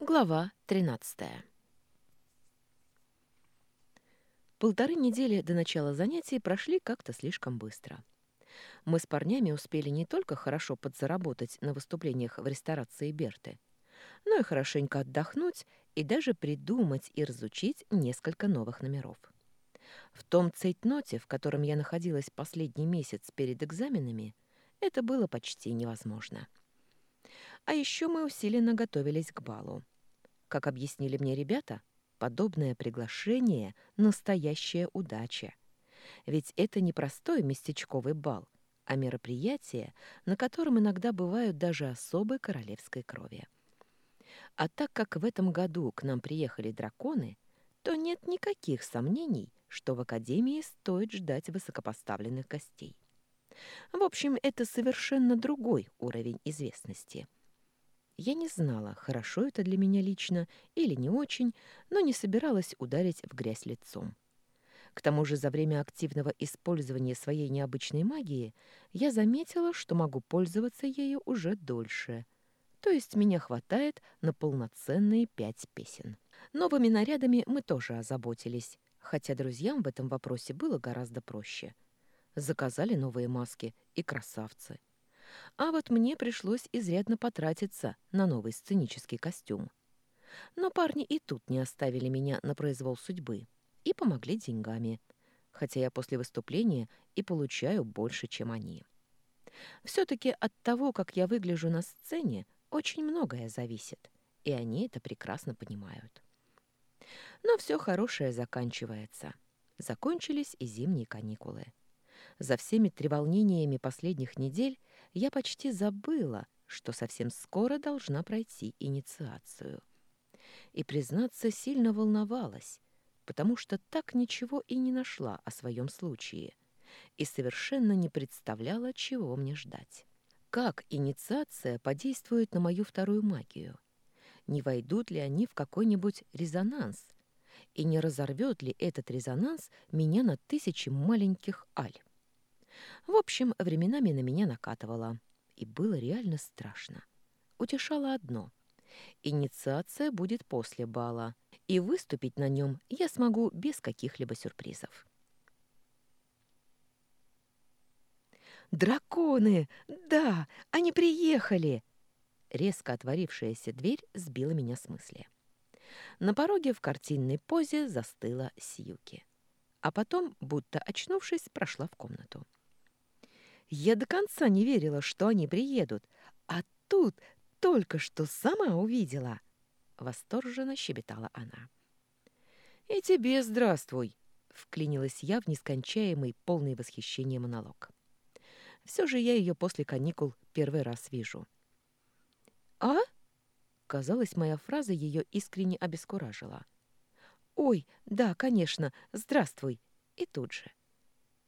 Глава 13. Полторы недели до начала занятий прошли как-то слишком быстро. Мы с парнями успели не только хорошо подзаработать на выступлениях в ресторации Берты, но и хорошенько отдохнуть и даже придумать и разучить несколько новых номеров. В том цейтноте, в котором я находилась последний месяц перед экзаменами, это было почти невозможно. А еще мы усиленно готовились к балу. Как объяснили мне ребята, подобное приглашение — настоящая удача. Ведь это не простой местечковый бал, а мероприятие, на котором иногда бывают даже особой королевской крови. А так как в этом году к нам приехали драконы, то нет никаких сомнений, что в Академии стоит ждать высокопоставленных гостей. В общем, это совершенно другой уровень известности — я не знала, хорошо это для меня лично или не очень, но не собиралась ударить в грязь лицом. К тому же за время активного использования своей необычной магии я заметила, что могу пользоваться ею уже дольше. То есть меня хватает на полноценные пять песен. Новыми нарядами мы тоже озаботились, хотя друзьям в этом вопросе было гораздо проще. Заказали новые маски и красавцы. А вот мне пришлось изрядно потратиться на новый сценический костюм. Но парни и тут не оставили меня на произвол судьбы и помогли деньгами, хотя я после выступления и получаю больше, чем они. Все-таки от того, как я выгляжу на сцене, очень многое зависит, и они это прекрасно понимают. Но все хорошее заканчивается. Закончились и зимние каникулы. За всеми треволнениями последних недель я почти забыла, что совсем скоро должна пройти инициацию. И, признаться, сильно волновалась, потому что так ничего и не нашла о своем случае и совершенно не представляла, чего мне ждать. Как инициация подействует на мою вторую магию? Не войдут ли они в какой-нибудь резонанс? И не разорвет ли этот резонанс меня на тысячи маленьких аль? В общем, временами на меня накатывало. И было реально страшно. Утешало одно. Инициация будет после бала, и выступить на нем я смогу без каких-либо сюрпризов. «Драконы! Да, они приехали!» Резко отворившаяся дверь сбила меня с мысли. На пороге в картинной позе застыла Сьюки. А потом, будто очнувшись, прошла в комнату. Я до конца не верила, что они приедут, а тут только что сама увидела. Восторженно щебетала она. «И тебе здравствуй!» — вклинилась я в нескончаемый, полный восхищения монолог. Все же я ее после каникул первый раз вижу. «А?» — казалось, моя фраза ее искренне обескуражила. «Ой, да, конечно, здравствуй!» И тут же.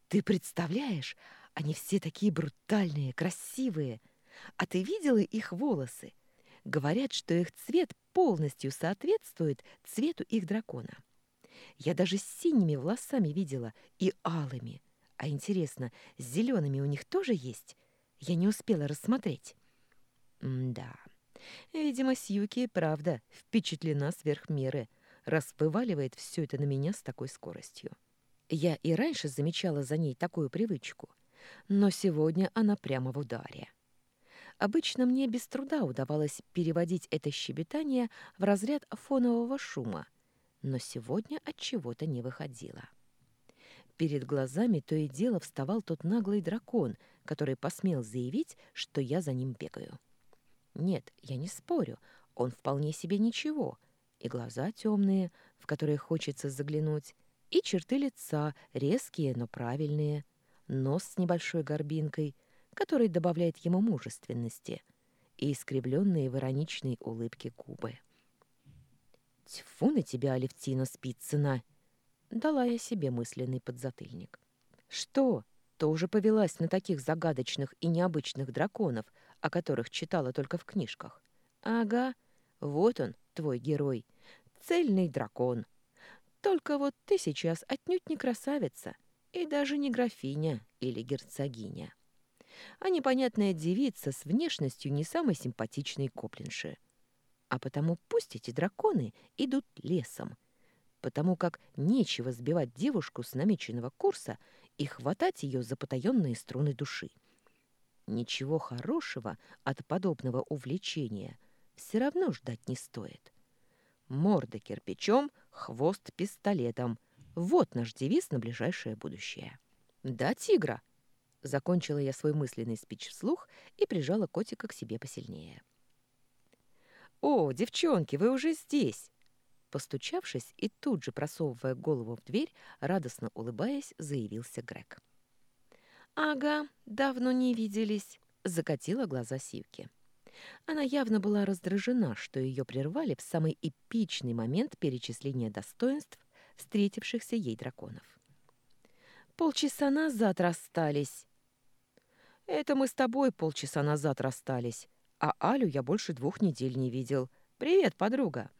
«Ты представляешь, они все такие брутальные, красивые. А ты видела их волосы? Говорят, что их цвет полностью соответствует цвету их дракона. Я даже с синими волосами видела и алыми. А интересно, с зелеными у них тоже есть? Я не успела рассмотреть. М да, видимо, Сьюки, правда, впечатлена сверх меры, раз вываливает все это на меня с такой скоростью. Я и раньше замечала за ней такую привычку — но сегодня она прямо в ударе. Обычно мне без труда удавалось переводить это щебетание в разряд фонового шума, но сегодня от чего-то не выходило. Перед глазами то и дело вставал тот наглый дракон, который посмел заявить, что я за ним бегаю. Нет, я не спорю, он вполне себе ничего. И глаза темные, в которые хочется заглянуть, и черты лица резкие, но правильные — нос с небольшой горбинкой, который добавляет ему мужественности, и искривленные в ироничной улыбке губы. «Тьфу на тебя, Алевтина Спицына!» — дала я себе мысленный подзатыльник. «Что, тоже повелась на таких загадочных и необычных драконов, о которых читала только в книжках? Ага, вот он, твой герой, цельный дракон. Только вот ты сейчас отнюдь не красавица» и даже не графиня или герцогиня, а непонятная девица с внешностью не самой симпатичной коплинши. А потому пусть эти драконы идут лесом, потому как нечего сбивать девушку с намеченного курса и хватать ее за потаенные струны души. Ничего хорошего от подобного увлечения все равно ждать не стоит. Морда кирпичом, хвост пистолетом. Вот наш девиз на ближайшее будущее. Да, тигра? Закончила я свой мысленный спич вслух и прижала котика к себе посильнее. «О, девчонки, вы уже здесь!» Постучавшись и тут же просовывая голову в дверь, радостно улыбаясь, заявился Грег. «Ага, давно не виделись», — закатила глаза Сивки. Она явно была раздражена, что ее прервали в самый эпичный момент перечисления достоинств встретившихся ей драконов. «Полчаса назад расстались». «Это мы с тобой полчаса назад расстались, а Алю я больше двух недель не видел. Привет, подруга!»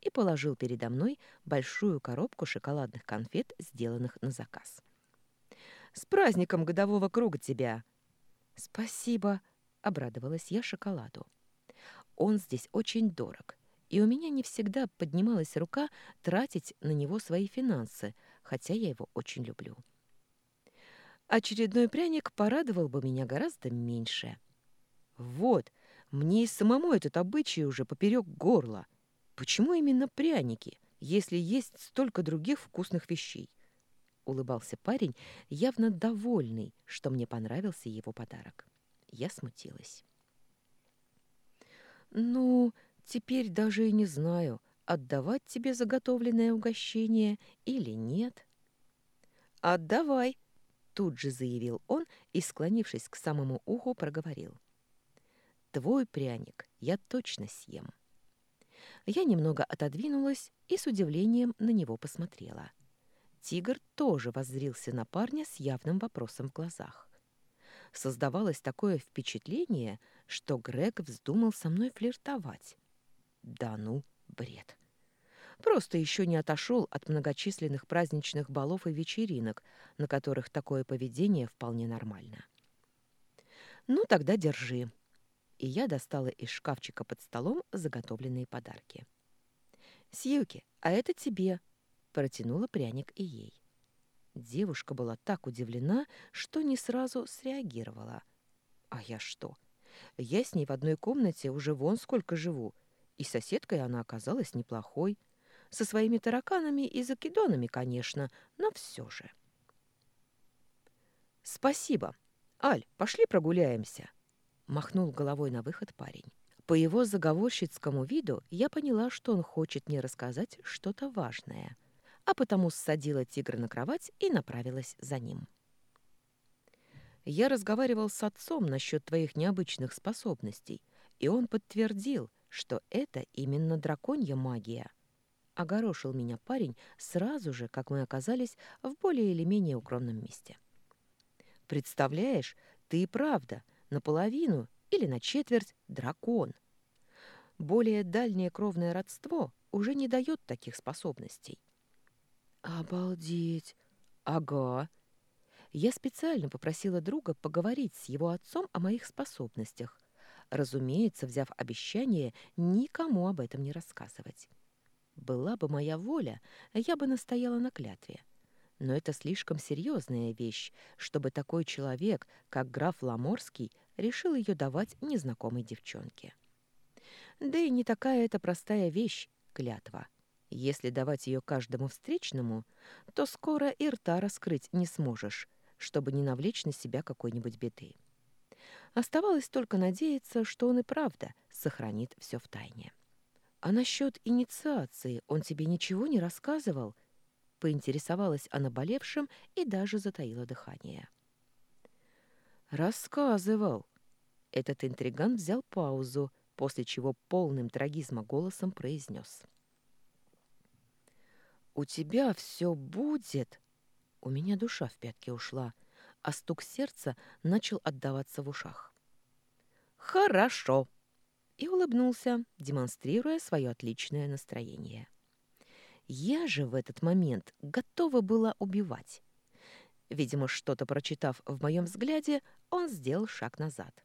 И положил передо мной большую коробку шоколадных конфет, сделанных на заказ. «С праздником годового круга тебя!» «Спасибо!» — обрадовалась я шоколаду. «Он здесь очень дорог, и у меня не всегда поднималась рука тратить на него свои финансы, хотя я его очень люблю. Очередной пряник порадовал бы меня гораздо меньше. Вот, мне и самому этот обычай уже поперек горла. Почему именно пряники, если есть столько других вкусных вещей? Улыбался парень, явно довольный, что мне понравился его подарок. Я смутилась. «Ну, теперь даже и не знаю, отдавать тебе заготовленное угощение или нет». «Отдавай!» — тут же заявил он и, склонившись к самому уху, проговорил. «Твой пряник я точно съем». Я немного отодвинулась и с удивлением на него посмотрела. Тигр тоже воззрился на парня с явным вопросом в глазах. Создавалось такое впечатление, что Грег вздумал со мной флиртовать. Да ну, бред. Просто еще не отошел от многочисленных праздничных балов и вечеринок, на которых такое поведение вполне нормально. «Ну, тогда держи». И я достала из шкафчика под столом заготовленные подарки. «Сьюки, а это тебе», — протянула пряник и ей. Девушка была так удивлена, что не сразу среагировала. А я что? Я с ней в одной комнате уже вон сколько живу, и соседкой она оказалась неплохой. Со своими тараканами и закидонами, конечно, но все же. «Спасибо. Аль, пошли прогуляемся», — махнул головой на выход парень. По его заговорщицкому виду я поняла, что он хочет мне рассказать что-то важное — а потому ссадила тигра на кровать и направилась за ним. Я разговаривал с отцом насчет твоих необычных способностей, и он подтвердил, что это именно драконья магия. Огорошил меня парень сразу же, как мы оказались в более или менее укромном месте. Представляешь, ты и правда наполовину или на четверть дракон. Более дальнее кровное родство уже не дает таких способностей. Обалдеть! Ага. Я специально попросила друга поговорить с его отцом о моих способностях, разумеется, взяв обещание никому об этом не рассказывать. Была бы моя воля, я бы настояла на клятве. Но это слишком серьезная вещь, чтобы такой человек, как граф Ламорский, решил ее давать незнакомой девчонке. Да и не такая это простая вещь — клятва — если давать ее каждому встречному, то скоро и рта раскрыть не сможешь, чтобы не навлечь на себя какой-нибудь беды. Оставалось только надеяться, что он и правда сохранит все в тайне. «А насчет инициации он тебе ничего не рассказывал?» Поинтересовалась о наболевшем и даже затаила дыхание. «Рассказывал». Этот интриган взял паузу, после чего полным трагизма голосом произнес. — «У тебя все будет!» У меня душа в пятки ушла, а стук сердца начал отдаваться в ушах. «Хорошо!» И улыбнулся, демонстрируя свое отличное настроение. Я же в этот момент готова была убивать. Видимо, что-то прочитав в моем взгляде, он сделал шаг назад.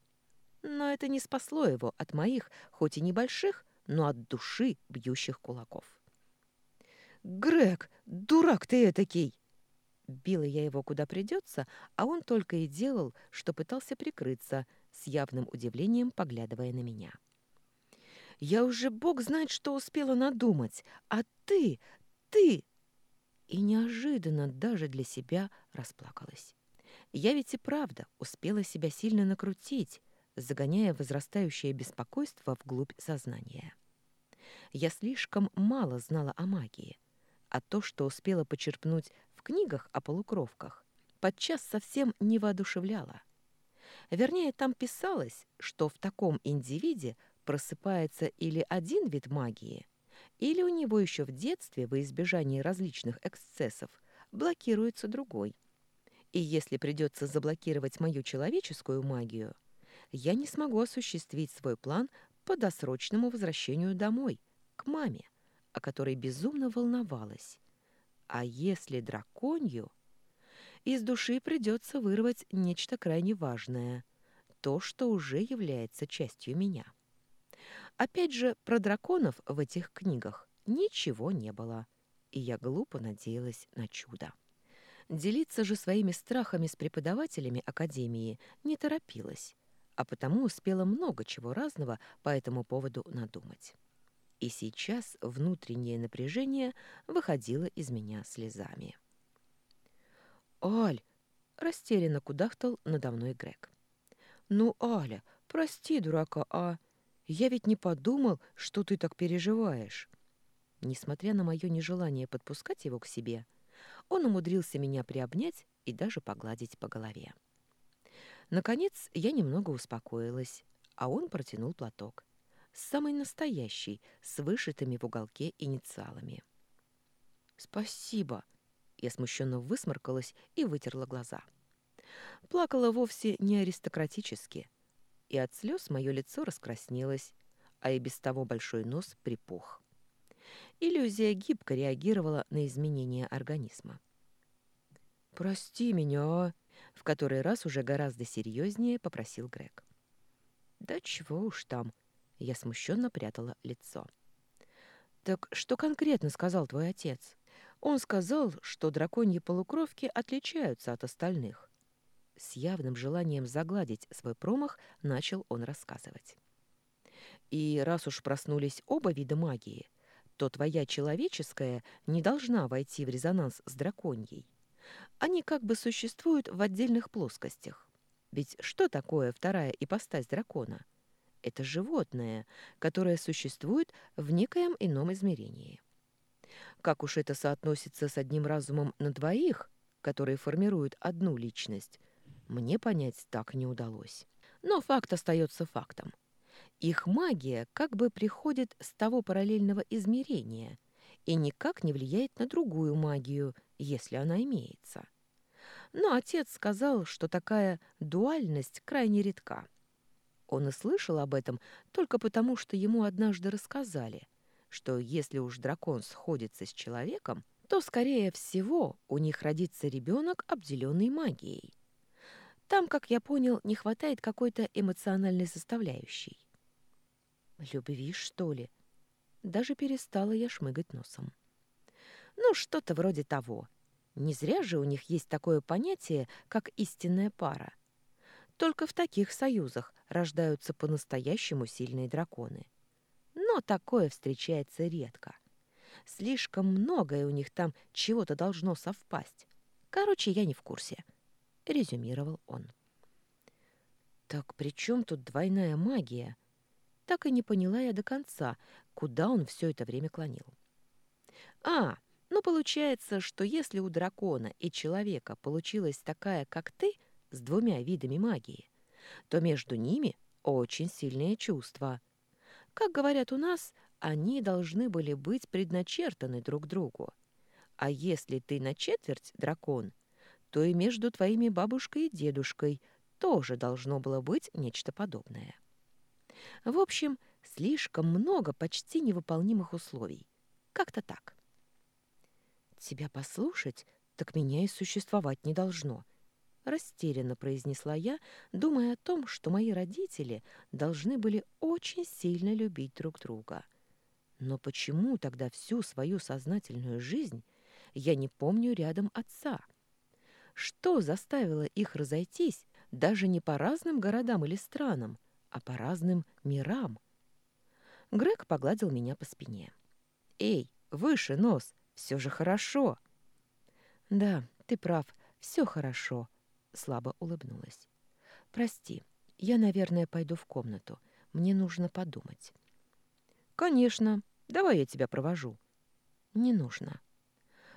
Но это не спасло его от моих, хоть и небольших, но от души бьющих кулаков. «Грег, дурак ты этакий!» Била я его куда придется, а он только и делал, что пытался прикрыться, с явным удивлением поглядывая на меня. «Я уже бог знает, что успела надумать, а ты, ты...» И неожиданно даже для себя расплакалась. Я ведь и правда успела себя сильно накрутить, загоняя возрастающее беспокойство вглубь сознания. Я слишком мало знала о магии, а то, что успела почерпнуть в книгах о полукровках, подчас совсем не воодушевляло. Вернее, там писалось, что в таком индивиде просыпается или один вид магии, или у него еще в детстве во избежании различных эксцессов блокируется другой. И если придется заблокировать мою человеческую магию, я не смогу осуществить свой план по досрочному возвращению домой, к маме, о которой безумно волновалась. А если драконью? Из души придется вырвать нечто крайне важное, то, что уже является частью меня. Опять же, про драконов в этих книгах ничего не было, и я глупо надеялась на чудо. Делиться же своими страхами с преподавателями Академии не торопилась, а потому успела много чего разного по этому поводу надумать. И сейчас внутреннее напряжение выходило из меня слезами. «Аль!» — растерянно кудахтал надо мной Грег. «Ну, Аля, прости, дурака, а...» Я ведь не подумал, что ты так переживаешь. Несмотря на мое нежелание подпускать его к себе, он умудрился меня приобнять и даже погладить по голове. Наконец я немного успокоилась, а он протянул платок. Самый настоящий, с вышитыми в уголке инициалами. «Спасибо!» Я смущенно высморкалась и вытерла глаза. Плакала вовсе не аристократически, и от слез мое лицо раскраснелось, а и без того большой нос припух. Иллюзия гибко реагировала на изменения организма. «Прости меня», а?» — в который раз уже гораздо серьезнее попросил Грег. «Да чего уж там», — я смущенно прятала лицо. «Так что конкретно сказал твой отец?» Он сказал, что драконьи полукровки отличаются от остальных. С явным желанием загладить свой промах начал он рассказывать. И раз уж проснулись оба вида магии, то твоя человеческая не должна войти в резонанс с драконьей. Они как бы существуют в отдельных плоскостях. Ведь что такое вторая ипостась дракона? Это животное, которое существует в некоем ином измерении. Как уж это соотносится с одним разумом на двоих, которые формируют одну личность, мне понять так не удалось. Но факт остается фактом. Их магия как бы приходит с того параллельного измерения и никак не влияет на другую магию, если она имеется. Но отец сказал, что такая дуальность крайне редка. Он и слышал об этом только потому, что ему однажды рассказали, что если уж дракон сходится с человеком, то, скорее всего, у них родится ребенок, обделенный магией. Там, как я понял, не хватает какой-то эмоциональной составляющей. Любви, что ли? Даже перестала я шмыгать носом. Ну, что-то вроде того. Не зря же у них есть такое понятие, как истинная пара. Только в таких союзах рождаются по-настоящему сильные драконы. Но такое встречается редко. Слишком многое у них там чего-то должно совпасть. Короче, я не в курсе. — резюмировал он. «Так при чем тут двойная магия?» Так и не поняла я до конца, куда он все это время клонил. «А, ну получается, что если у дракона и человека получилась такая, как ты, с двумя видами магии, то между ними очень сильные чувства. Как говорят у нас, они должны были быть предначертаны друг другу. А если ты на четверть дракон, то и между твоими бабушкой и дедушкой тоже должно было быть нечто подобное. В общем, слишком много почти невыполнимых условий. Как-то так. Тебя послушать, так меня и существовать не должно. Растерянно произнесла я, думая о том, что мои родители должны были очень сильно любить друг друга — Но почему тогда всю свою сознательную жизнь я не помню рядом отца? Что заставило их разойтись даже не по разным городам или странам, а по разным мирам? Грег погладил меня по спине. «Эй, выше нос, все же хорошо!» «Да, ты прав, все хорошо», — слабо улыбнулась. «Прости, я, наверное, пойду в комнату. Мне нужно подумать». «Конечно. Давай я тебя провожу». «Не нужно».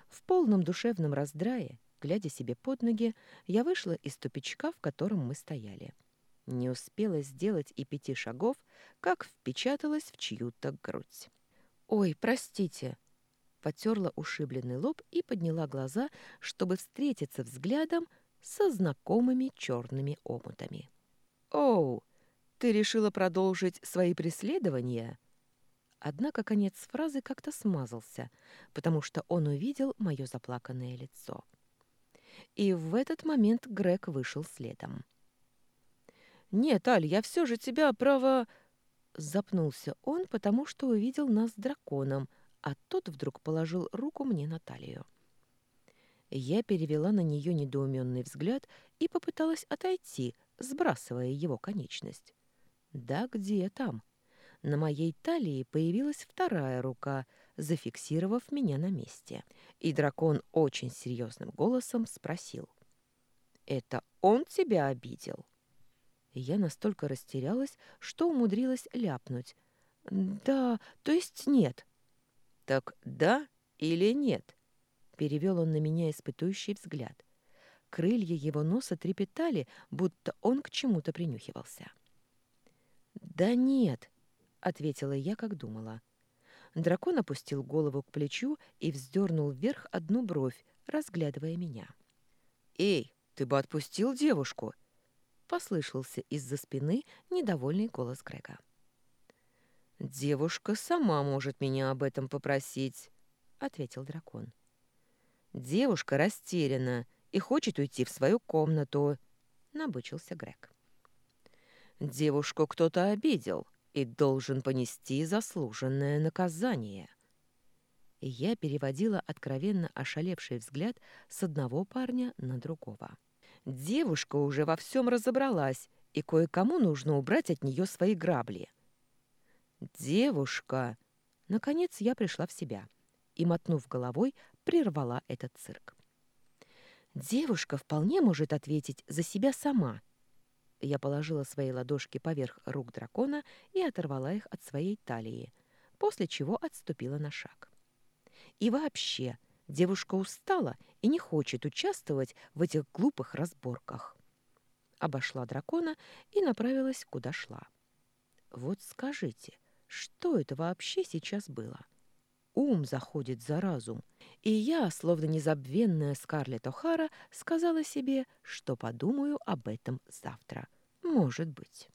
В полном душевном раздрае, глядя себе под ноги, я вышла из тупичка, в котором мы стояли. Не успела сделать и пяти шагов, как впечаталась в чью-то грудь. «Ой, простите!» Потерла ушибленный лоб и подняла глаза, чтобы встретиться взглядом со знакомыми черными омутами. «Оу, ты решила продолжить свои преследования?» Однако конец фразы как-то смазался, потому что он увидел мое заплаканное лицо. И в этот момент Грег вышел следом. «Нет, Аль, я все же тебя, право...» Запнулся он, потому что увидел нас с драконом, а тот вдруг положил руку мне на талию. Я перевела на нее недоуменный взгляд и попыталась отойти, сбрасывая его конечность. Да где там? На моей талии появилась вторая рука, зафиксировав меня на месте. И дракон очень серьезным голосом спросил. «Это он тебя обидел?» Я настолько растерялась, что умудрилась ляпнуть. «Да, то есть нет». «Так да или нет?» Перевел он на меня испытующий взгляд. Крылья его носа трепетали, будто он к чему-то принюхивался. «Да нет», — ответила я, как думала. Дракон опустил голову к плечу и вздернул вверх одну бровь, разглядывая меня. «Эй, ты бы отпустил девушку!» — послышался из-за спины недовольный голос Грега. «Девушка сама может меня об этом попросить», — ответил дракон. «Девушка растеряна и хочет уйти в свою комнату», — набычился Грег. «Девушку кто-то обидел и должен понести заслуженное наказание». Я переводила откровенно ошалевший взгляд с одного парня на другого. Девушка уже во всем разобралась, и кое-кому нужно убрать от нее свои грабли. «Девушка!» Наконец я пришла в себя и, мотнув головой, прервала этот цирк. «Девушка вполне может ответить за себя сама». Я положила свои ладошки поверх рук дракона и оторвала их от своей талии, после чего отступила на шаг. «И вообще, Девушка устала и не хочет участвовать в этих глупых разборках. Обошла дракона и направилась, куда шла. Вот скажите, что это вообще сейчас было? Ум заходит за разум, и я, словно незабвенная Скарлетт О'Хара, сказала себе, что подумаю об этом завтра. Может быть.